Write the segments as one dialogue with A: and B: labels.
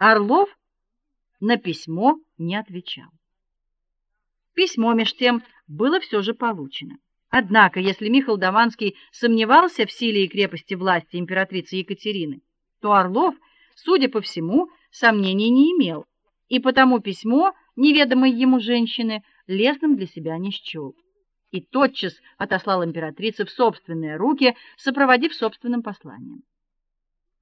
A: Орлов на письмо не отвечал. Письмо меж тем было все же получено. Однако, если Михаил Даванский сомневался в силе и крепости власти императрицы Екатерины, то Орлов, судя по всему, сомнений не имел, и потому письмо неведомой ему женщины лестным для себя не счёл. И тотчас отослал императрице в собственные руки, сопроводив собственным посланием.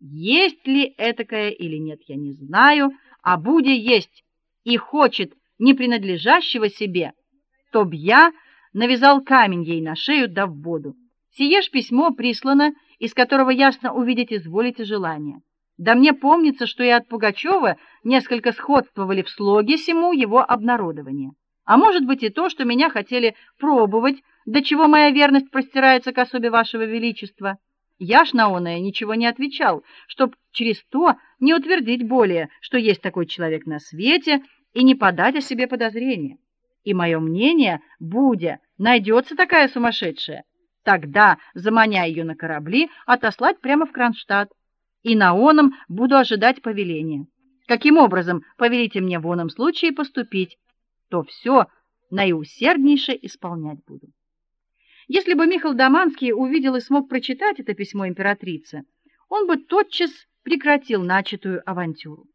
A: Есть ли этакое или нет, я не знаю, а буде есть и хочет не принадлежащего себе, то б я навязал камень ей на шею да в воду. Сие ж письмо прислано, из которого ясно увидеть изволите желание. Да мне помнится, что и от Пугачева несколько сходствовали в слоге сему его обнародования. А может быть и то, что меня хотели пробовать, до чего моя верность простирается к особе вашего величества. Я ж на оное ничего не отвечал, чтоб через то не утвердить более, что есть такой человек на свете, и не подать о себе подозрения. И мое мнение, будя найдется такая сумасшедшая, тогда, заманя ее на корабли, отослать прямо в Кронштадт. И на оном буду ожидать повеления. Каким образом повелите мне в оном случае поступить, то все наиусерднейше исполнять буду. Если бы Михаил Даманский увидел и смог прочитать это письмо императрице, он бы тотчас прекратил начатую авантюру.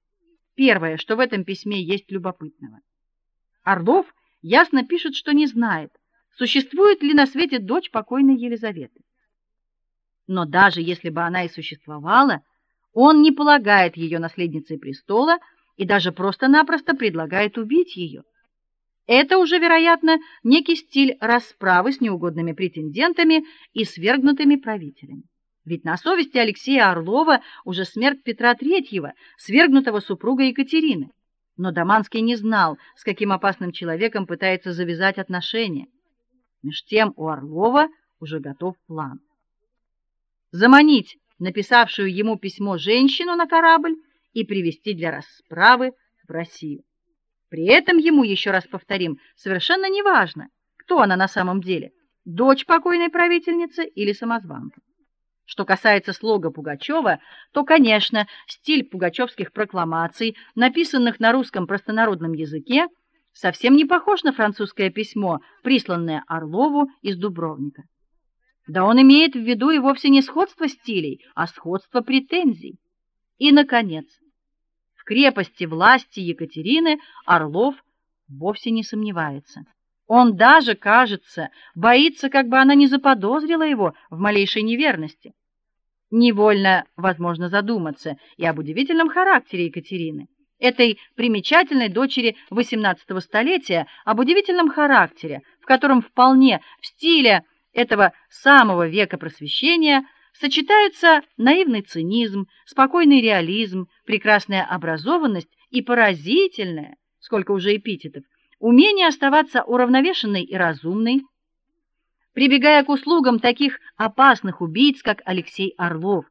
A: Первое, что в этом письме есть любопытного. Орлов ясно пишет, что не знает, существует ли на свете дочь покойной Елизаветы. Но даже если бы она и существовала, он не полагает ее наследницей престола и даже просто-напросто предлагает убить ее. Это уже, вероятно, некий стиль расправы с неугодными претендентами и свергнутыми правителями. Ведь на совести Алексея Орлова уже смерть Петра III, свергнутого супруга Екатерины. Но Даманский не знал, с каким опасным человеком пытается завязать отношения. Меж тем у Орлова уже готов план. Заманить написавшую ему письмо женщину на корабль и привести для расправы в Россию. При этом ему еще раз повторим, совершенно неважно, кто она на самом деле: дочь покойной правительницы или самозванка. Что касается слога Пугачева, то, конечно, стиль пугачевских прокламаций, написанных на русском простонародном языке, совсем не похож на французское письмо, присланное Орлову из Дубровника. Да он имеет в виду и вовсе не сходство стилей, а сходство претензий. И наконец, в крепости власти Екатерины Орлов вовсе не сомневается. Он даже, кажется, боится, как бы она не заподозрила его в малейшей неверности. Невольно возможно задуматься и об удивительном характере Екатерины, этой примечательной дочери XVIII столетия, об удивительном характере, в котором вполне в стиле этого самого века Просвещения сочетаются наивный цинизм, спокойный реализм, прекрасная образованность и поразительная, сколько уже эпитетов, умение оставаться уравновешенной и разумной, прибегая к услугам таких опасных убийц, как Алексей Орлов.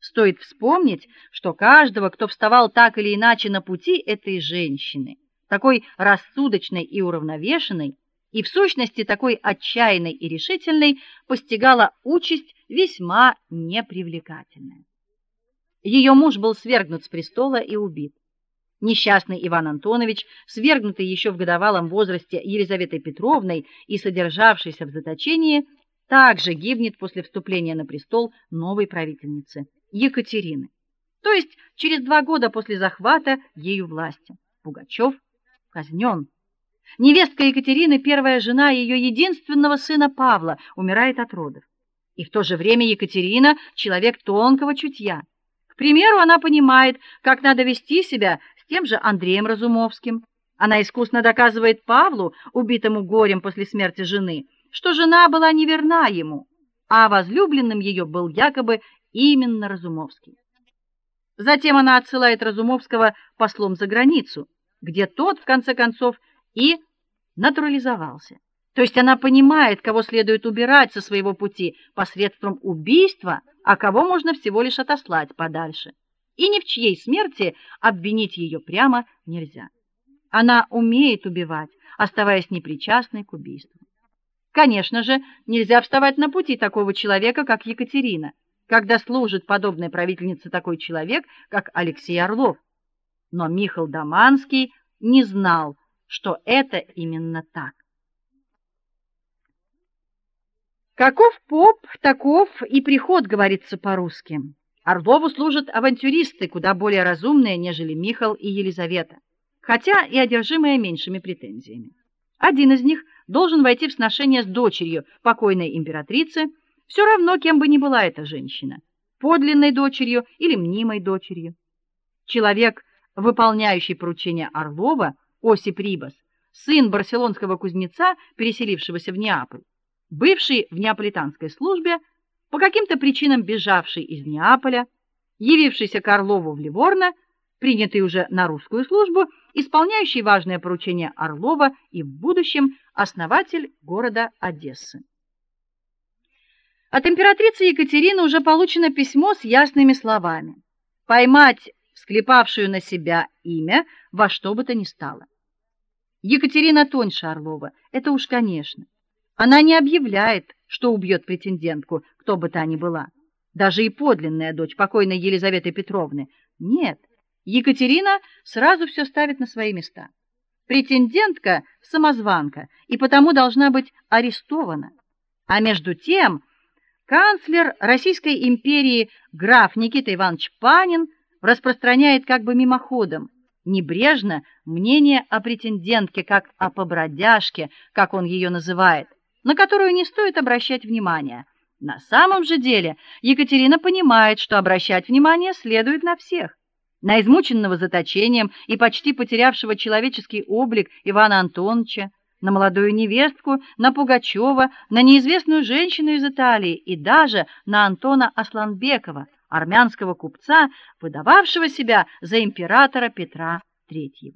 A: Стоит вспомнить, что каждого, кто вставал так или иначе на пути этой женщины, такой рассудочной и уравновешенной, и в сущности такой отчаянной и решительной, постигала участь весьма непривлекательная. Ее муж был свергнут с престола и убит. Несчастный Иван Антонович, свергнутый еще в годовалом возрасте Елизаветой Петровной и содержавшийся в заточении, также гибнет после вступления на престол новой правительницы Екатерины. То есть через два года после захвата ею власти. Пугачев казнен. Невестка Екатерины, первая жена ее единственного сына Павла, умирает от родов. И в то же время Екатерина человек тонкого чутья. К примеру, она понимает, как надо вести себя с тем же Андреем Разумовским. Она искусно доказывает Павлу, убитому горем после смерти жены, что жена была неверна ему, а возлюбленным ее был якобы именно Разумовский. Затем она отсылает Разумовского послом за границу, где тот в конце концов и натурализовался. То есть она понимает, кого следует убирать со своего пути посредством убийства, а кого можно всего лишь отослать подальше. И ни в чьей смерти обвинить ее прямо нельзя. Она умеет убивать, оставаясь непричастной к убийству. Конечно же, нельзя вставать на пути такого человека, как Екатерина, когда служит подобной правительнице такой человек, как Алексей Орлов. Но Михаил Даманский не знал, что это именно так. Каков поп, таков и приход, говорится по-русски. Орлову служат авантюристы, куда более разумные, нежели Михаил и Елизавета, хотя и одержимые меньшими претензиями. Один из них должен войти в сношение с дочерью покойной императрицы, все равно кем бы ни была эта женщина, подлинной дочерью или мнимой дочерью. Человек, выполняющий поручение Орлова, Осип Рибас, сын барселонского кузнеца, переселившегося в Неаполь, бывший в неаполитанской службе, по каким-то причинам бежавший из Неаполя, явившийся к Орлову в Ливорно, принятый уже на русскую службу, исполняющий важное поручение Орлова и в будущем основатель города Одессы. От императрицы Екатерины уже получено письмо с ясными словами: поймать склепавшую на себя имя во что бы то ни стало. Екатерина тоньше Орлова, это уж конечно. Она не объявляет, что убьет претендентку, кто бы та ни была, даже и подлинная дочь покойной Елизаветы Петровны. Нет, Екатерина сразу все ставит на свои места. Претендентка самозванка и потому должна быть арестована. А между тем канцлер Российской империи граф Никита Иванович Панин распространяет как бы мимоходом, небрежно мнение о претендентке как о побродяжке, как он ее называет, на которую не стоит обращать внимания. На самом же деле Екатерина понимает, что обращать внимание следует на всех. На измученного заточением и почти потерявшего человеческий облик Ивана Антоновича, на молодую невестку, на Пугачева, на неизвестную женщину из Италии и даже на Антона Асланбекова, армянского купца, выдававшего себя за императора Петра III.